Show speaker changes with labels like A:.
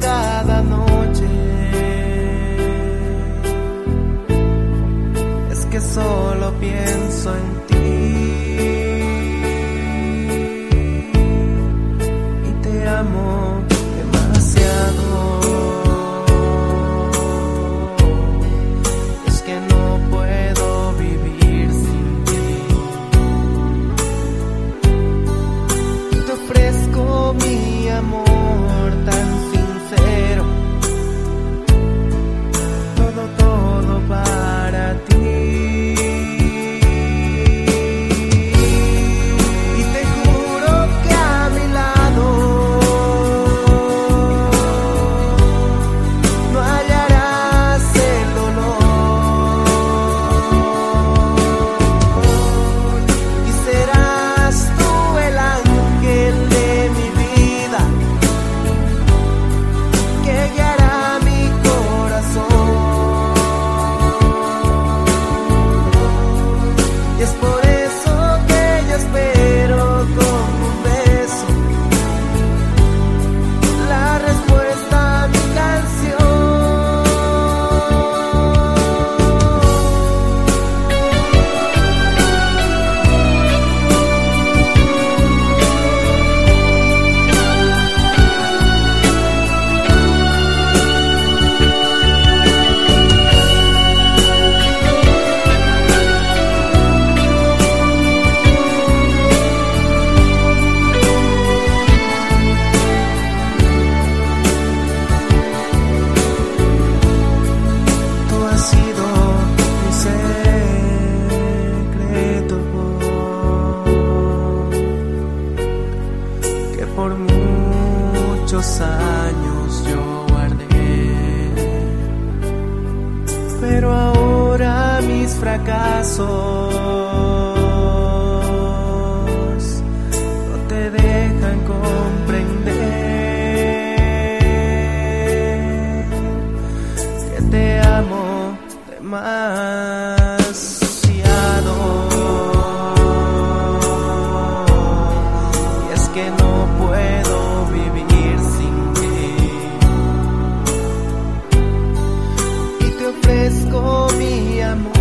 A: cada noche. Es que solo pienso en ti. Tan Y es por muchos años yo guardé. Pero ahora mis fracasos no te dejan comprender que te amo de más. Mi amor.